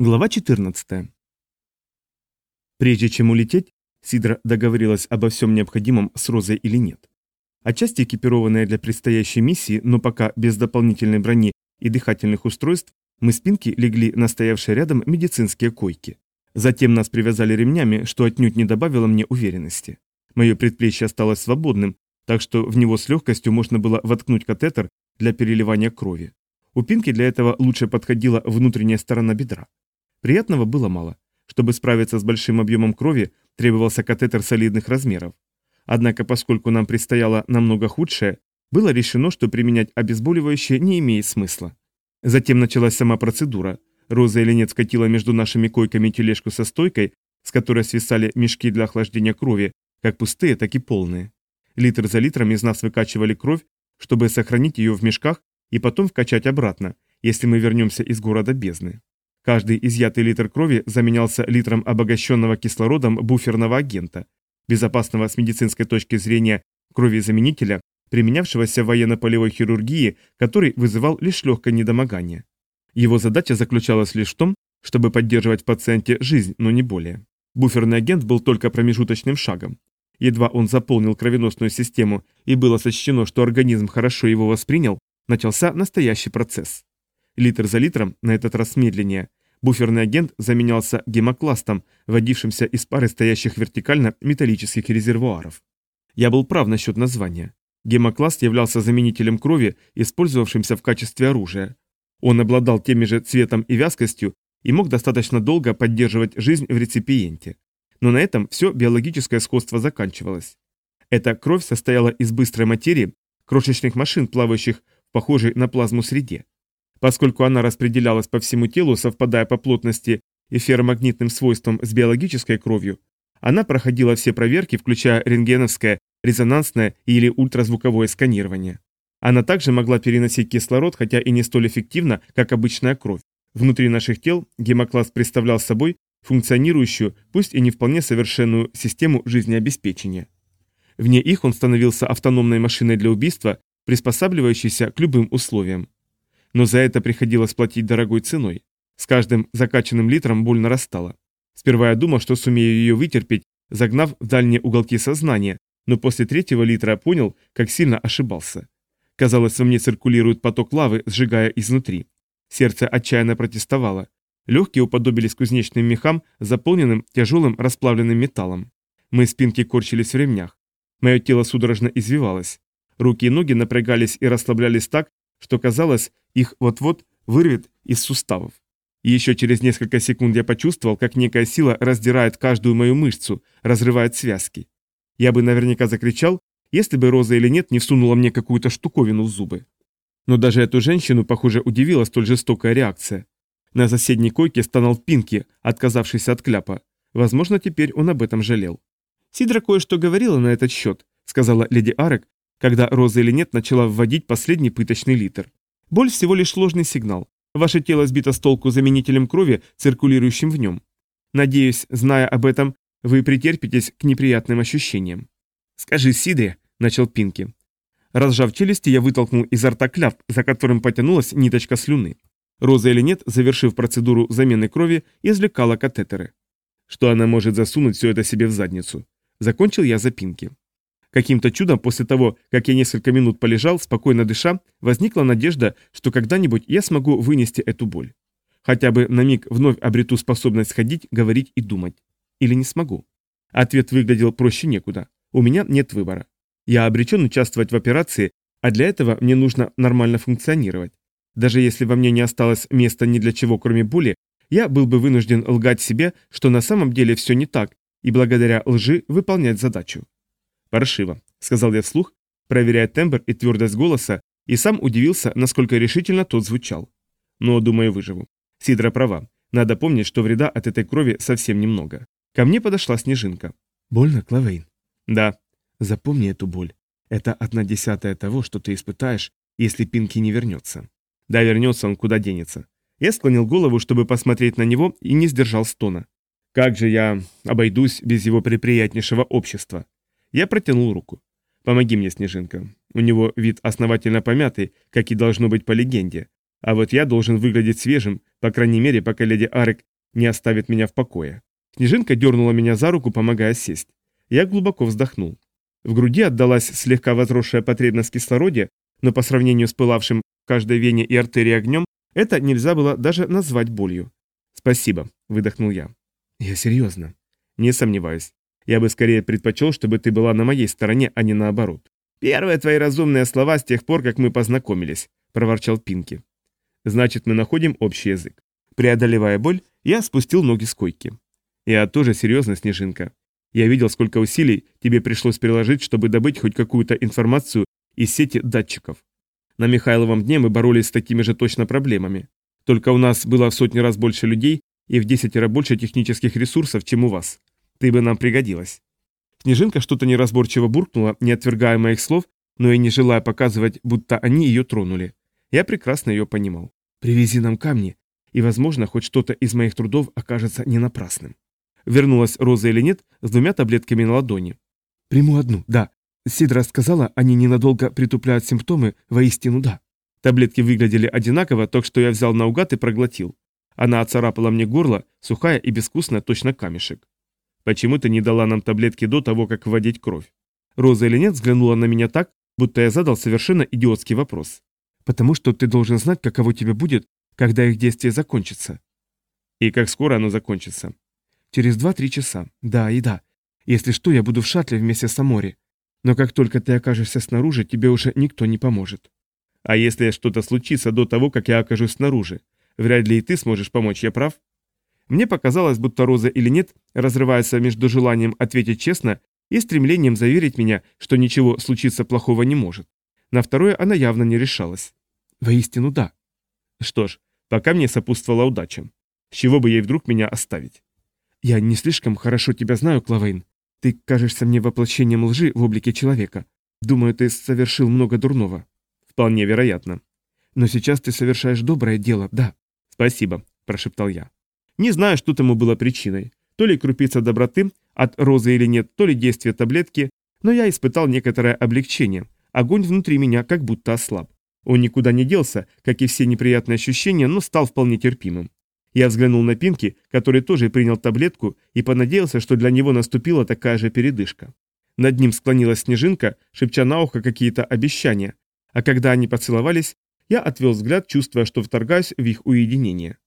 Глава 14. Прежде чем улететь, Сидра договорилась обо всем необходимом с Розой или нет. Отчасти экипированная для предстоящей миссии, но пока без дополнительной брони и дыхательных устройств, мы спинки легли на стоявшие рядом медицинские койки. Затем нас привязали ремнями, что отнюдь не добавило мне уверенности. Мое предплечье осталось свободным, так что в него с легкостью можно было воткнуть катетер для переливания крови. У Пинки для этого лучше подходила внутренняя сторона бедра. Приятного было мало. Чтобы справиться с большим объемом крови, требовался катетер солидных размеров. Однако, поскольку нам предстояло намного худшее, было решено, что применять обезболивающее не имеет смысла. Затем началась сама процедура. Роза или нет скатила между нашими койками тележку со стойкой, с которой свисали мешки для охлаждения крови, как пустые, так и полные. Литр за литром из нас выкачивали кровь, чтобы сохранить ее в мешках и потом вкачать обратно, если мы вернемся из города бездны. Каждый изъятый литр крови заменялся литром обогащенного кислородом буферного агента, безопасного с медицинской точки зрения крови-заменителя, применявшегося в военно-полевой хирургии, который вызывал лишь легкое недомогание. Его задача заключалась лишь в том, чтобы поддерживать в пациенте жизнь, но не более. Буферный агент был только промежуточным шагом. Едва он заполнил кровеносную систему и было сочтено, что организм хорошо его воспринял, начался настоящий процесс. Литр за литром, на этот раз медленнее, Буферный агент заменялся гемокластом, вводившимся из пары стоящих вертикально металлических резервуаров. Я был прав насчет названия. Гемокласт являлся заменителем крови, использовавшимся в качестве оружия. Он обладал теми же цветом и вязкостью и мог достаточно долго поддерживать жизнь в реципиенте. Но на этом все биологическое сходство заканчивалось. Эта кровь состояла из быстрой материи, крошечных машин, плавающих в похожей на плазму среде. Поскольку она распределялась по всему телу, совпадая по плотности и ферромагнитным свойствам с биологической кровью, она проходила все проверки, включая рентгеновское, резонансное или ультразвуковое сканирование. Она также могла переносить кислород, хотя и не столь эффективно, как обычная кровь. Внутри наших тел гемокласс представлял собой функционирующую, пусть и не вполне совершенную систему жизнеобеспечения. Вне их он становился автономной машиной для убийства, приспосабливающейся к любым условиям но за это приходилось платить дорогой ценой. С каждым закачанным литром боль нарастала. Сперва я думал, что сумею ее вытерпеть, загнав в дальние уголки сознания, но после третьего литра понял, как сильно ошибался. Казалось, во мне циркулирует поток лавы, сжигая изнутри. Сердце отчаянно протестовало. Легкие уподобились кузнечным мехам, заполненным тяжелым расплавленным металлом. Мы спинки корчились в ремнях. Мое тело судорожно извивалось. Руки и ноги напрягались и расслаблялись так, что казалось, их вот-вот вырвет из суставов. И еще через несколько секунд я почувствовал, как некая сила раздирает каждую мою мышцу, разрывает связки. Я бы наверняка закричал, если бы Роза или нет не всунула мне какую-то штуковину в зубы. Но даже эту женщину, похоже, удивила столь жестокая реакция. На соседней койке стонал Пинки, отказавшийся от кляпа. Возможно, теперь он об этом жалел. «Сидра кое-что говорила на этот счет», — сказала леди Арек, когда Роза или нет начала вводить последний пыточный литр. Боль всего лишь ложный сигнал. Ваше тело сбито с толку заменителем крови, циркулирующим в нем. Надеюсь, зная об этом, вы претерпитесь к неприятным ощущениям. «Скажи, Сидре», — начал Пинки. Разжав челюсти, я вытолкнул изо рта кляп, за которым потянулась ниточка слюны. Роза или нет, завершив процедуру замены крови, извлекала катетеры. Что она может засунуть все это себе в задницу? Закончил я за Пинки. Каким-то чудом после того, как я несколько минут полежал, спокойно дыша, возникла надежда, что когда-нибудь я смогу вынести эту боль. Хотя бы на миг вновь обрету способность ходить, говорить и думать. Или не смогу. Ответ выглядел проще некуда. У меня нет выбора. Я обречен участвовать в операции, а для этого мне нужно нормально функционировать. Даже если во мне не осталось места ни для чего, кроме боли, я был бы вынужден лгать себе, что на самом деле все не так, и благодаря лжи выполнять задачу. «Паршиво», — сказал я вслух, проверяя тембр и твердость голоса, и сам удивился, насколько решительно тот звучал. Но, думаю, выживу. Сидра права. Надо помнить, что вреда от этой крови совсем немного. Ко мне подошла снежинка. «Больно, Клавейн?» «Да». «Запомни эту боль. Это одна десятая того, что ты испытаешь, если Пинки не вернется». «Да, вернется он, куда денется». Я склонил голову, чтобы посмотреть на него, и не сдержал стона. «Как же я обойдусь без его приприятнейшего общества?» Я протянул руку. «Помоги мне, Снежинка. У него вид основательно помятый, как и должно быть по легенде. А вот я должен выглядеть свежим, по крайней мере, пока леди Арек не оставит меня в покое. Снежинка дернула меня за руку, помогая сесть. Я глубоко вздохнул. В груди отдалась слегка возросшая потребность в кислороде, но по сравнению с пылавшим в каждой вене и артерии огнем, это нельзя было даже назвать болью. «Спасибо», — выдохнул я. «Я серьезно». «Не сомневаюсь. Я бы скорее предпочел, чтобы ты была на моей стороне, а не наоборот. Первые твои разумные слова с тех пор, как мы познакомились», — проворчал Пинки. «Значит, мы находим общий язык». Преодолевая боль, я спустил ноги с койки. «Я тоже серьезно, Снежинка. Я видел, сколько усилий тебе пришлось приложить, чтобы добыть хоть какую-то информацию из сети датчиков. На Михайловом дне мы боролись с такими же точно проблемами. Только у нас было в сотни раз больше людей и в десятеро больше технических ресурсов, чем у вас. Ты бы нам пригодилась». Снежинка что-то неразборчиво буркнула, не отвергая моих слов, но и не желая показывать, будто они ее тронули. Я прекрасно ее понимал. «Привези нам камни, и, возможно, хоть что-то из моих трудов окажется не напрасным». Вернулась Роза или нет с двумя таблетками на ладони. «Приму одну, да. Сидра сказала, они ненадолго притупляют симптомы, воистину да». Таблетки выглядели одинаково, так что я взял наугад и проглотил. Она оцарапала мне горло, сухая и безвкусная, точно камешек. «Почему ты не дала нам таблетки до того, как вводить кровь?» Роза или нет взглянула на меня так, будто я задал совершенно идиотский вопрос. «Потому что ты должен знать, каково тебе будет, когда их действие закончится». «И как скоро оно закончится?» Через два-три часа. Да, и да. Если что, я буду в шаттле вместе с Амори. Но как только ты окажешься снаружи, тебе уже никто не поможет. А если что-то случится до того, как я окажусь снаружи? Вряд ли и ты сможешь помочь, я прав? Мне показалось, будто Роза или нет разрывается между желанием ответить честно и стремлением заверить меня, что ничего случиться плохого не может. На второе она явно не решалась. Воистину да. Что ж, пока мне сопутствовала удача. С чего бы ей вдруг меня оставить? «Я не слишком хорошо тебя знаю, Клавейн. Ты кажешься мне воплощением лжи в облике человека. Думаю, ты совершил много дурного». «Вполне вероятно». «Но сейчас ты совершаешь доброе дело, да». «Спасибо», – прошептал я. Не знаю, что тому было причиной. То ли крупица доброты, от розы или нет, то ли действие таблетки, но я испытал некоторое облегчение. Огонь внутри меня как будто ослаб. Он никуда не делся, как и все неприятные ощущения, но стал вполне терпимым. Я взглянул на Пинки, который тоже принял таблетку, и понадеялся, что для него наступила такая же передышка. Над ним склонилась снежинка, шепча на ухо какие-то обещания, а когда они поцеловались, я отвел взгляд, чувствуя, что вторгаюсь в их уединение.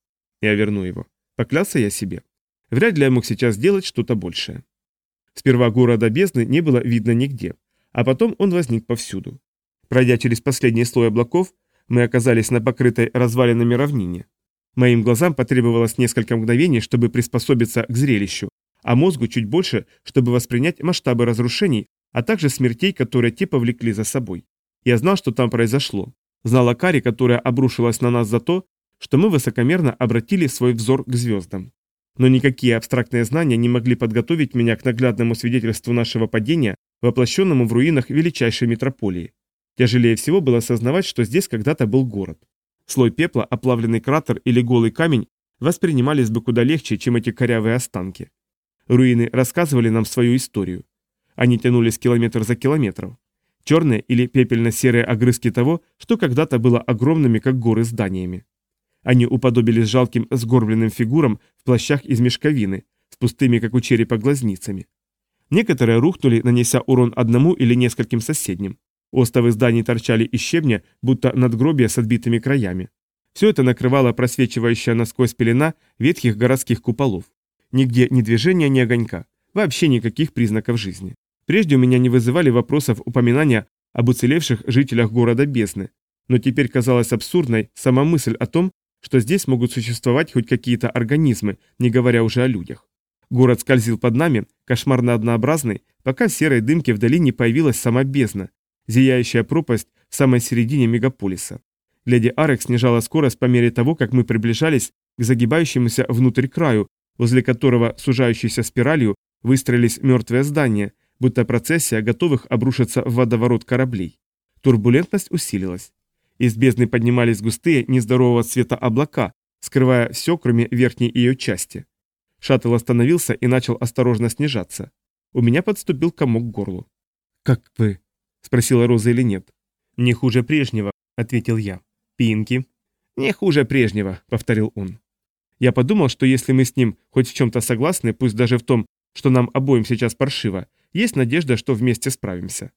Я верну его. Поклялся я себе. Вряд ли я мог сейчас сделать что-то большее. Сперва города бездны не было видно нигде, а потом он возник повсюду. Пройдя через последний слой облаков, мы оказались на покрытой развалинами равнине. Моим глазам потребовалось несколько мгновений, чтобы приспособиться к зрелищу, а мозгу чуть больше, чтобы воспринять масштабы разрушений, а также смертей, которые те повлекли за собой. Я знал, что там произошло. Знал о каре, которая обрушилась на нас за то, что мы высокомерно обратили свой взор к звездам. Но никакие абстрактные знания не могли подготовить меня к наглядному свидетельству нашего падения, воплощенному в руинах величайшей метрополии. Тяжелее всего было осознавать, что здесь когда-то был город. Слой пепла, оплавленный кратер или голый камень воспринимались бы куда легче, чем эти корявые останки. Руины рассказывали нам свою историю. Они тянулись километр за километром. Черные или пепельно-серые огрызки того, что когда-то было огромными, как горы, зданиями. Они уподобились жалким сгорбленным фигурам в плащах из мешковины, с пустыми, как у черепа, глазницами. Некоторые рухнули, нанеся урон одному или нескольким соседним. Остовы зданий торчали из щебня, будто надгробия с отбитыми краями. Все это накрывало просвечивающая насквозь пелена ветхих городских куполов. Нигде ни движения, ни огонька. Вообще никаких признаков жизни. Прежде у меня не вызывали вопросов упоминания об уцелевших жителях города Бездны. Но теперь казалась абсурдной сама мысль о том, что здесь могут существовать хоть какие-то организмы, не говоря уже о людях. Город скользил под нами, кошмарно однообразный, пока в серой дымке вдали не появилась сама бездна, зияющая пропасть в самой середине мегаполиса. Леди Арек снижала скорость по мере того, как мы приближались к загибающемуся внутрь краю, возле которого, сужающейся спиралью, выстроились мертвые здания, будто процессия готовых обрушиться в водоворот кораблей. Турбулентность усилилась. Из бездны поднимались густые, нездорового цвета облака, скрывая все, кроме верхней ее части. Шаттл остановился и начал осторожно снижаться. У меня подступил комок к горлу. «Как вы?» — спросила Роза или нет. «Не хуже прежнего», — ответил я. «Пинки». «Не хуже прежнего», — повторил он. Я подумал, что если мы с ним хоть в чем-то согласны, пусть даже в том, что нам обоим сейчас паршиво, есть надежда, что вместе справимся.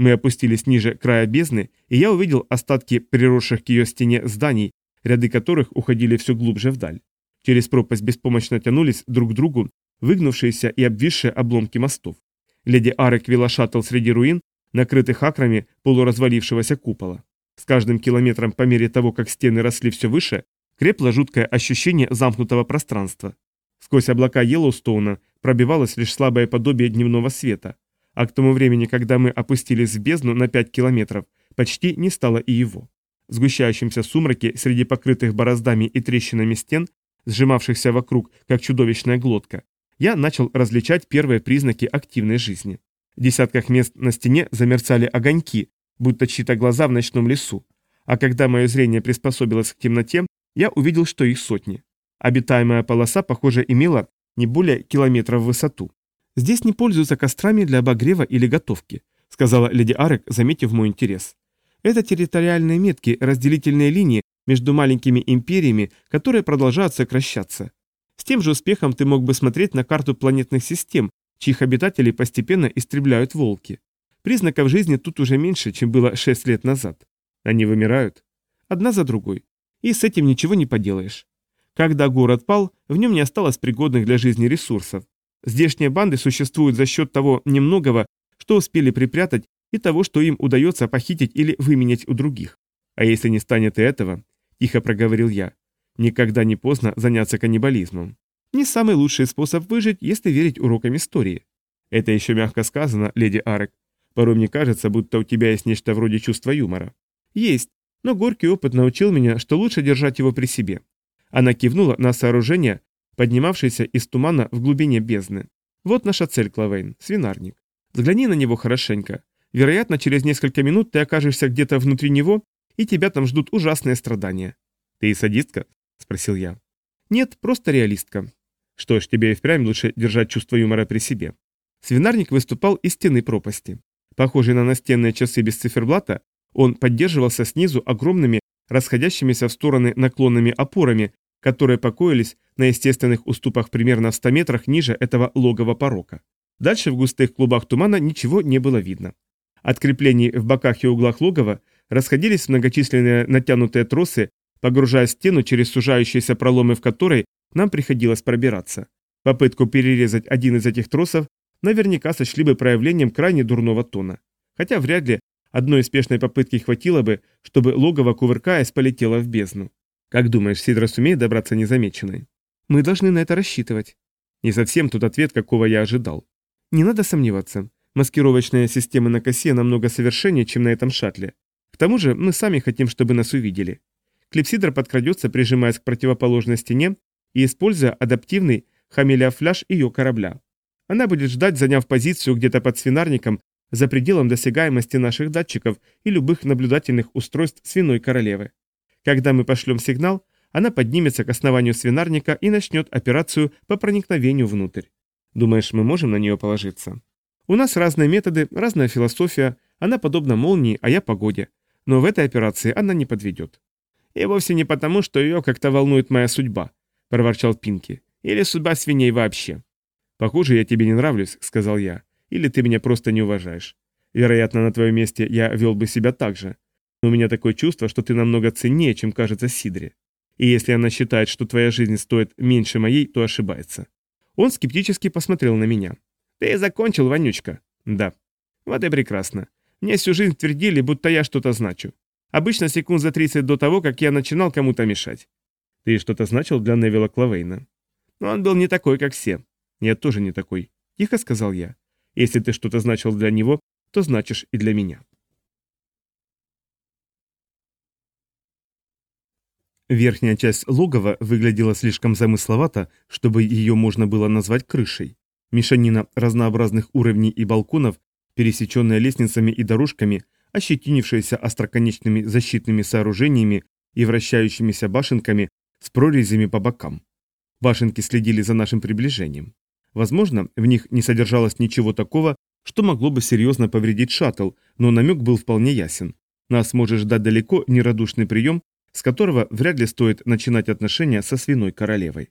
Мы опустились ниже края бездны, и я увидел остатки приросших к ее стене зданий, ряды которых уходили все глубже вдаль. Через пропасть беспомощно тянулись друг к другу выгнувшиеся и обвисшие обломки мостов. Леди Арек вела шаттл среди руин, накрытых акрами полуразвалившегося купола. С каждым километром по мере того, как стены росли все выше, крепло жуткое ощущение замкнутого пространства. Сквозь облака Йеллоустоуна пробивалось лишь слабое подобие дневного света, а к тому времени, когда мы опустились в бездну на 5 километров, почти не стало и его. В сгущающемся сумраке среди покрытых бороздами и трещинами стен, сжимавшихся вокруг, как чудовищная глотка, я начал различать первые признаки активной жизни. В десятках мест на стене замерцали огоньки, будто чьи-то глаза в ночном лесу. А когда мое зрение приспособилось к темноте, я увидел, что их сотни. Обитаемая полоса, похоже, имела не более километра в высоту. «Здесь не пользуются кострами для обогрева или готовки», сказала леди Арек, заметив мой интерес. «Это территориальные метки, разделительные линии между маленькими империями, которые продолжают сокращаться. С тем же успехом ты мог бы смотреть на карту планетных систем, чьих обитателей постепенно истребляют волки. Признаков жизни тут уже меньше, чем было 6 лет назад. Они вымирают. Одна за другой. И с этим ничего не поделаешь. Когда город пал, в нем не осталось пригодных для жизни ресурсов. Здешние банды существуют за счет того немногого, что успели припрятать, и того, что им удается похитить или выменять у других. А если не станет и этого, тихо проговорил я, никогда не поздно заняться каннибализмом. Не самый лучший способ выжить, если верить урокам истории. Это еще мягко сказано, леди Арек. Порой мне кажется, будто у тебя есть нечто вроде чувства юмора. Есть, но горький опыт научил меня, что лучше держать его при себе. Она кивнула на сооружение, поднимавшееся из тумана в глубине бездны. Вот наша цель, Клавейн, свинарник. Взгляни на него хорошенько. Вероятно, через несколько минут ты окажешься где-то внутри него, и тебя там ждут ужасные страдания. Ты и садистка? Спросил я. Нет, просто реалистка. Что ж, тебе и впрямь лучше держать чувство юмора при себе. Свинарник выступал из стены пропасти. Похожий на настенные часы без циферблата, он поддерживался снизу огромными, расходящимися в стороны наклонными опорами, которые покоились на естественных уступах примерно в 100 метрах ниже этого логова порока. Дальше в густых клубах тумана ничего не было видно. От креплений в боках и углах логова расходились многочисленные натянутые тросы, погружая стену через сужающиеся проломы, в которой нам приходилось пробираться. Попытку перерезать один из этих тросов наверняка сочли бы проявлением крайне дурного тона. Хотя вряд ли одной успешной попытки хватило бы, чтобы логово, кувыркаясь, полетело в бездну. Как думаешь, Сидра сумеет добраться незамеченной? Мы должны на это рассчитывать. Не совсем тот ответ, какого я ожидал. Не надо сомневаться. Маскировочные системы на косе намного совершеннее, чем на этом шаттле. К тому же мы сами хотим, чтобы нас увидели. Клипсидра подкрадется, прижимаясь к противоположной стене и используя адаптивный хамелеофляж ее корабля. Она будет ждать, заняв позицию где-то под свинарником, за пределом досягаемости наших датчиков и любых наблюдательных устройств свиной королевы. Когда мы пошлем сигнал, она поднимется к основанию свинарника и начнет операцию по проникновению внутрь. Думаешь, мы можем на нее положиться? У нас разные методы, разная философия, она подобна молнии, а я погоде. Но в этой операции она не подведет. И вовсе не потому, что ее как-то волнует моя судьба, проворчал Пинки. Или судьба свиней вообще. Похоже, я тебе не нравлюсь, сказал я. Или ты меня просто не уважаешь. Вероятно, на твоем месте я вел бы себя так же. Но у меня такое чувство, что ты намного ценнее, чем кажется Сидре. И если она считает, что твоя жизнь стоит меньше моей, то ошибается. Он скептически посмотрел на меня. Ты закончил, Вонючка? Да. Вот и прекрасно. Мне всю жизнь твердили, будто я что-то значу. Обычно секунд за 30 до того, как я начинал кому-то мешать. Ты что-то значил для Невилла Клавейна? Но он был не такой, как все. Я тоже не такой. Тихо сказал я. Если ты что-то значил для него, то значишь и для меня. Верхняя часть логова выглядела слишком замысловато, чтобы ее можно было назвать крышей. Мешанина разнообразных уровней и балконов, пересеченная лестницами и дорожками, ощетинившаяся остроконечными защитными сооружениями и вращающимися башенками с прорезями по бокам. Башенки следили за нашим приближением. Возможно, в них не содержалось ничего такого, что могло бы серьезно повредить шаттл, но намек был вполне ясен. Нас может ждать далеко нерадушный прием, с которого вряд ли стоит начинать отношения со свиной королевой.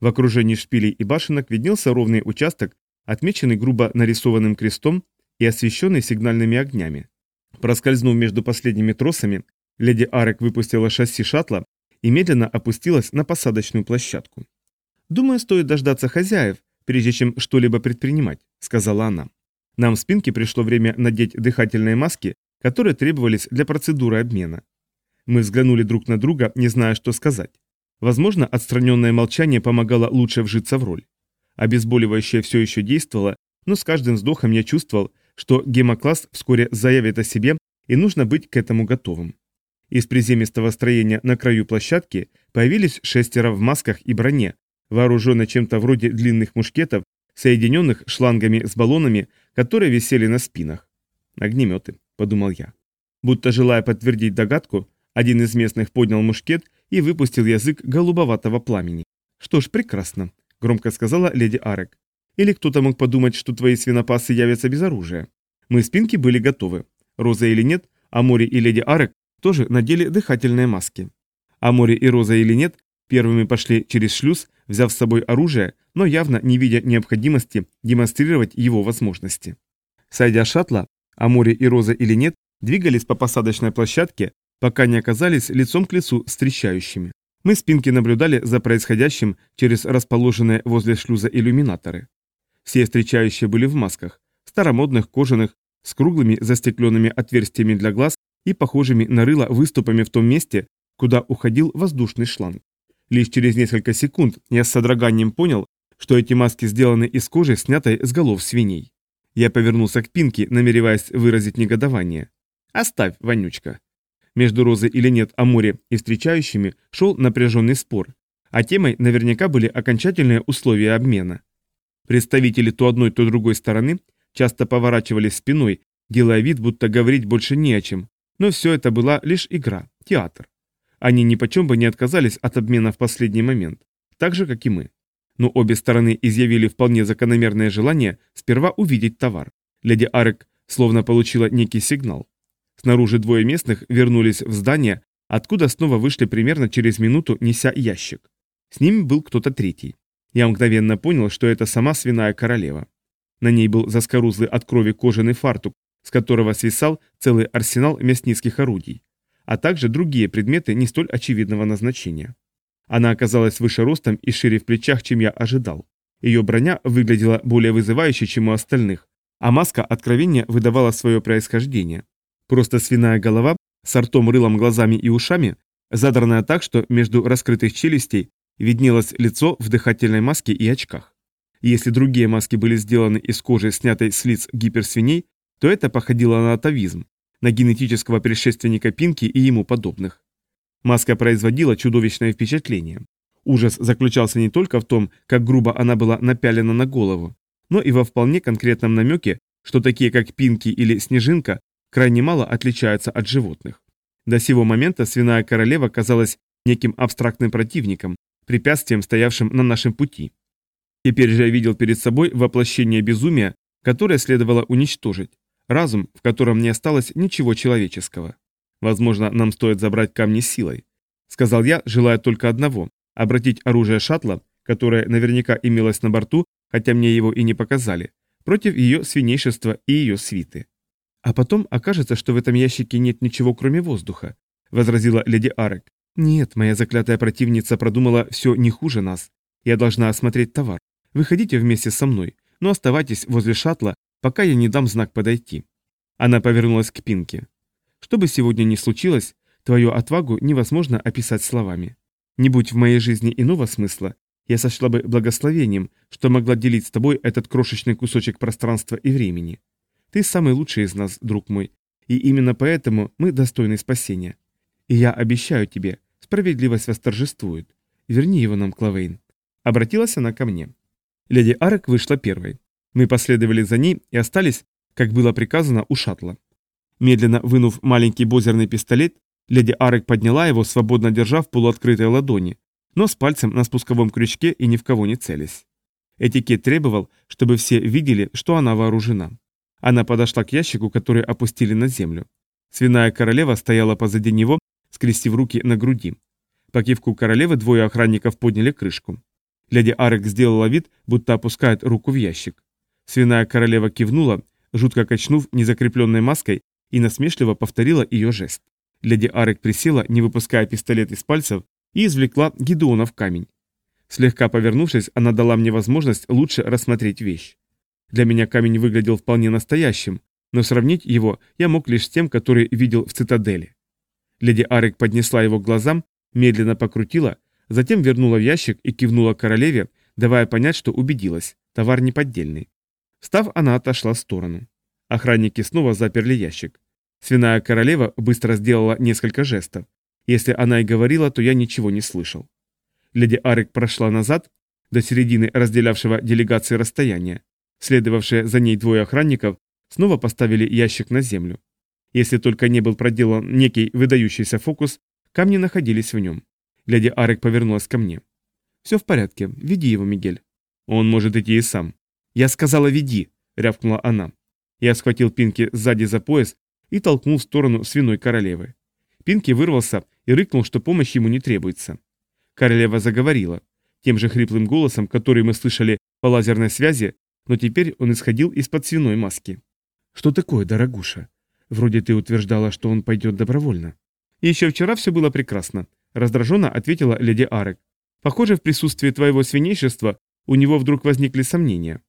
В окружении шпилей и башенок виднелся ровный участок, отмеченный грубо нарисованным крестом и освещенный сигнальными огнями. Проскользнув между последними тросами, леди Арек выпустила шасси шаттла и медленно опустилась на посадочную площадку. «Думаю, стоит дождаться хозяев, прежде чем что-либо предпринимать», — сказала она. «Нам в спинке пришло время надеть дыхательные маски, которые требовались для процедуры обмена. Мы взглянули друг на друга, не зная, что сказать. Возможно, отстраненное молчание помогало лучше вжиться в роль. Обезболивающее все еще действовало, но с каждым вздохом я чувствовал, что гемокласс вскоре заявит о себе, и нужно быть к этому готовым. Из приземистого строения на краю площадки появились шестеро в масках и броне, вооруженные чем-то вроде длинных мушкетов, соединенных шлангами с баллонами, которые висели на спинах. «Огнеметы», — подумал я. Будто желая подтвердить догадку, один из местных поднял мушкет и выпустил язык голубоватого пламени. «Что ж, прекрасно», — громко сказала леди Арек. «Или кто-то мог подумать, что твои свинопасы явятся без оружия. Мы спинки были готовы. Роза или нет, а море и леди Арек тоже надели дыхательные маски. А море и Роза или нет, первыми пошли через шлюз, взяв с собой оружие, но явно не видя необходимости демонстрировать его возможности. Сойдя шаттла, а море и Роза или нет, двигались по посадочной площадке, пока не оказались лицом к лицу с трещающими. Мы спинки наблюдали за происходящим через расположенные возле шлюза иллюминаторы. Все встречающие были в масках, старомодных, кожаных, с круглыми застекленными отверстиями для глаз и похожими на рыло выступами в том месте, куда уходил воздушный шланг. Лишь через несколько секунд я с содроганием понял, что эти маски сделаны из кожи, снятой с голов свиней. Я повернулся к Пинке, намереваясь выразить негодование. «Оставь, вонючка». Между Розой или нет о море и встречающими шел напряженный спор, а темой наверняка были окончательные условия обмена. Представители то одной, то другой стороны часто поворачивались спиной, делая вид, будто говорить больше не о чем, но все это была лишь игра, театр. Они ни почем бы не отказались от обмена в последний момент, так же, как и мы. Но обе стороны изъявили вполне закономерное желание сперва увидеть товар. Леди Арек словно получила некий сигнал. Снаружи двое местных вернулись в здание, откуда снова вышли примерно через минуту, неся ящик. С ними был кто-то третий. Я мгновенно понял, что это сама свиная королева. На ней был заскорузлый от крови кожаный фартук, с которого свисал целый арсенал мясницких орудий, а также другие предметы не столь очевидного назначения. Она оказалась выше ростом и шире в плечах, чем я ожидал. Ее броня выглядела более вызывающе, чем у остальных, а маска откровения выдавала свое происхождение. Просто свиная голова с ртом, рылом, глазами и ушами, задранная так, что между раскрытых челюстей виднелось лицо в дыхательной маске и очках. Если другие маски были сделаны из кожи, снятой с лиц гиперсвиней, то это походило на атовизм, на генетического предшественника Пинки и ему подобных. Маска производила чудовищное впечатление. Ужас заключался не только в том, как грубо она была напялена на голову, но и во вполне конкретном намеке, что такие как Пинки или Снежинка крайне мало отличаются от животных. До сего момента свиная королева казалась неким абстрактным противником, препятствием, стоявшим на нашем пути. Теперь же я видел перед собой воплощение безумия, которое следовало уничтожить, Разум, в котором не осталось ничего человеческого. Возможно, нам стоит забрать камни силой. Сказал я, желая только одного – обратить оружие шаттла, которое наверняка имелось на борту, хотя мне его и не показали, против ее свинейшества и ее свиты. А потом окажется, что в этом ящике нет ничего, кроме воздуха, возразила леди Арек. Нет, моя заклятая противница продумала все не хуже нас. Я должна осмотреть товар. Выходите вместе со мной, но оставайтесь возле шаттла пока я не дам знак подойти. Она повернулась к Пинке. Что бы сегодня ни случилось, твою отвагу невозможно описать словами. Не будь в моей жизни иного смысла, я сочла бы благословением, что могла делить с тобой этот крошечный кусочек пространства и времени. Ты самый лучший из нас, друг мой, и именно поэтому мы достойны спасения. И я обещаю тебе, справедливость восторжествует. Верни его нам, Клавейн. Обратилась она ко мне. Леди Арек вышла первой. Мы последовали за ней и остались, как было приказано, у шаттла. Медленно вынув маленький бозерный пистолет, леди Арек подняла его, свободно держа в полуоткрытой ладони, но с пальцем на спусковом крючке и ни в кого не целясь. Этикет требовал, чтобы все видели, что она вооружена. Она подошла к ящику, который опустили на землю. Свиная королева стояла позади него, скрестив руки на груди. По кивку королевы двое охранников подняли крышку. Леди Арек сделала вид, будто опускает руку в ящик. Свиная королева кивнула, жутко качнув незакрепленной маской, и насмешливо повторила ее жест. Леди Арек присела, не выпуская пистолет из пальцев, и извлекла Гидеона в камень. Слегка повернувшись, она дала мне возможность лучше рассмотреть вещь. Для меня камень выглядел вполне настоящим, но сравнить его я мог лишь с тем, который видел в цитадели. Леди Арек поднесла его к глазам, медленно покрутила, затем вернула в ящик и кивнула королеве, давая понять, что убедилась, товар неподдельный. Встав, она отошла в сторону. Охранники снова заперли ящик. Свиная королева быстро сделала несколько жестов. Если она и говорила, то я ничего не слышал. Леди Арек прошла назад, до середины разделявшего делегации расстояния. Следовавшие за ней двое охранников снова поставили ящик на землю. Если только не был проделан некий выдающийся фокус, камни находились в нем. Леди Арек повернулась ко мне. «Все в порядке, веди его, Мигель». «Он может идти и сам». «Я сказала, веди», — рявкнула она. Я схватил Пинки сзади за пояс и толкнул в сторону свиной королевы. Пинки вырвался и рыкнул, что помощь ему не требуется. Королева заговорила, тем же хриплым голосом, который мы слышали по лазерной связи, но теперь он исходил из-под свиной маски. «Что такое, дорогуша? Вроде ты утверждала, что он пойдет добровольно». Еще вчера все было прекрасно, раздраженно ответила леди Арек. Похоже, в присутствии твоего свинейшества у него вдруг возникли сомнения.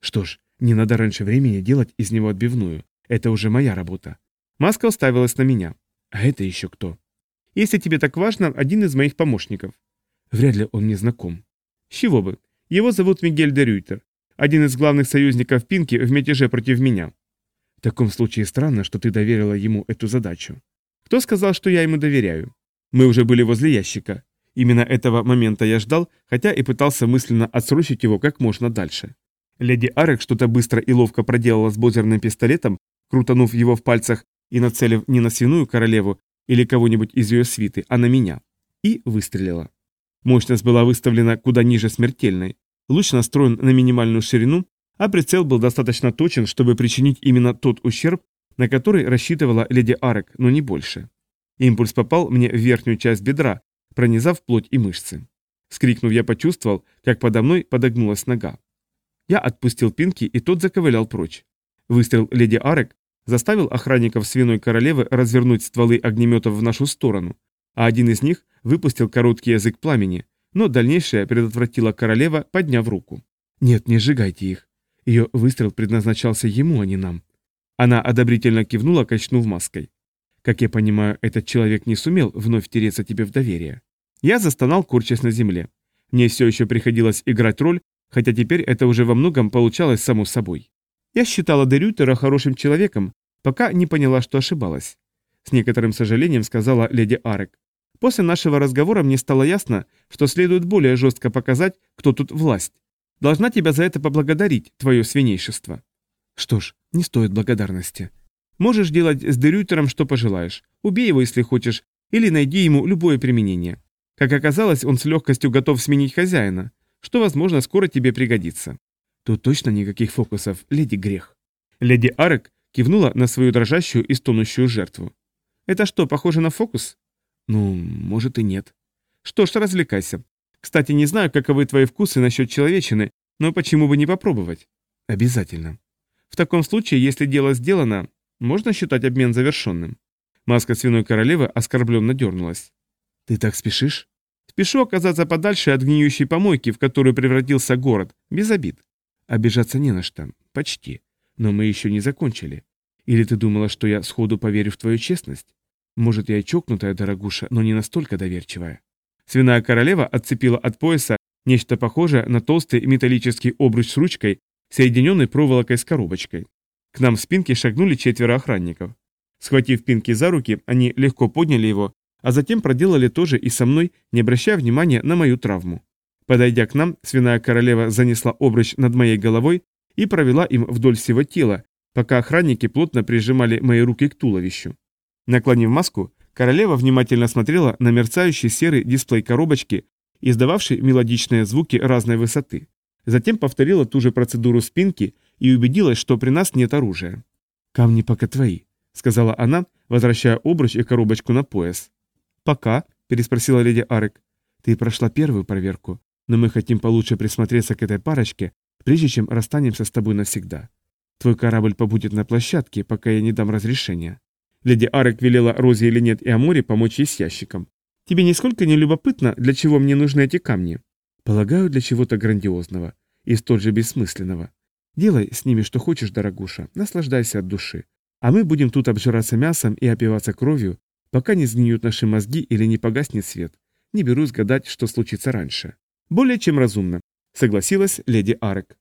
Что ж, не надо раньше времени делать из него отбивную. Это уже моя работа. Маска уставилась на меня. А это еще кто? Если тебе так важно, один из моих помощников. Вряд ли он мне знаком. С чего бы? Его зовут Мигель де Рюйтер, один из главных союзников Пинки в мятеже против меня. В таком случае странно, что ты доверила ему эту задачу. Кто сказал, что я ему доверяю? Мы уже были возле ящика. Именно этого момента я ждал, хотя и пытался мысленно отсрочить его как можно дальше. Леди Арек что-то быстро и ловко проделала с бозерным пистолетом, крутанув его в пальцах и нацелив не на свиную королеву или кого-нибудь из ее свиты, а на меня. И выстрелила. Мощность была выставлена куда ниже смертельной. Луч настроен на минимальную ширину, а прицел был достаточно точен, чтобы причинить именно тот ущерб, на который рассчитывала леди Арек, но не больше. Импульс попал мне в верхнюю часть бедра, пронизав плоть и мышцы. Скрикнув, я почувствовал, как подо мной подогнулась нога. Я отпустил Пинки, и тот заковылял прочь. Выстрел леди Арек заставил охранников свиной королевы развернуть стволы огнеметов в нашу сторону, а один из них выпустил короткий язык пламени, но дальнейшее предотвратила королева, подняв руку. «Нет, не сжигайте их. Ее выстрел предназначался ему, а не нам». Она одобрительно кивнула, качнув маской. «Как я понимаю, этот человек не сумел вновь тереться тебе в доверие». Я застонал, корчась на земле. Мне все еще приходилось играть роль, хотя теперь это уже во многом получалось само собой. Я считала Дерютера хорошим человеком, пока не поняла, что ошибалась. С некоторым сожалением сказала леди Арек. После нашего разговора мне стало ясно, что следует более жестко показать, кто тут власть. Должна тебя за это поблагодарить, твое свинейшество. Что ж, не стоит благодарности. Можешь делать с Дерютером что пожелаешь. Убей его, если хочешь, или найди ему любое применение. Как оказалось, он с легкостью готов сменить хозяина, что, возможно, скоро тебе пригодится. Тут точно никаких фокусов, леди Грех. Леди Арек кивнула на свою дрожащую и стонущую жертву. Это что, похоже на фокус? Ну, может и нет. Что ж, развлекайся. Кстати, не знаю, каковы твои вкусы насчет человечины, но почему бы не попробовать? Обязательно. В таком случае, если дело сделано, можно считать обмен завершенным. Маска свиной королевы оскорбленно дернулась. Ты так спешишь? Спешу оказаться подальше от гниющей помойки, в которую превратился город, без обид. Обижаться не на что, почти. Но мы еще не закончили. Или ты думала, что я сходу поверю в твою честность? Может, я чокнутая, дорогуша, но не настолько доверчивая. Свиная королева отцепила от пояса нечто похожее на толстый металлический обруч с ручкой, соединенный проволокой с коробочкой. К нам в спинке шагнули четверо охранников. Схватив Пинки за руки, они легко подняли его а затем проделали то же и со мной, не обращая внимания на мою травму. Подойдя к нам, свиная королева занесла обруч над моей головой и провела им вдоль всего тела, пока охранники плотно прижимали мои руки к туловищу. Наклонив маску, королева внимательно смотрела на мерцающий серый дисплей коробочки, издававший мелодичные звуки разной высоты. Затем повторила ту же процедуру спинки и убедилась, что при нас нет оружия. «Камни пока твои», — сказала она, возвращая обруч и коробочку на пояс. «Пока?» – переспросила леди Арек. «Ты прошла первую проверку, но мы хотим получше присмотреться к этой парочке, прежде чем расстанемся с тобой навсегда. Твой корабль побудет на площадке, пока я не дам разрешения». Леди Арек велела Розе или нет и Аморе помочь ей с ящиком. «Тебе нисколько не любопытно, для чего мне нужны эти камни?» «Полагаю, для чего-то грандиозного и столь же бессмысленного. Делай с ними что хочешь, дорогуша, наслаждайся от души. А мы будем тут обжираться мясом и опиваться кровью, пока не сгниют наши мозги или не погаснет свет. Не берусь гадать, что случится раньше. Более чем разумно, согласилась леди Арек.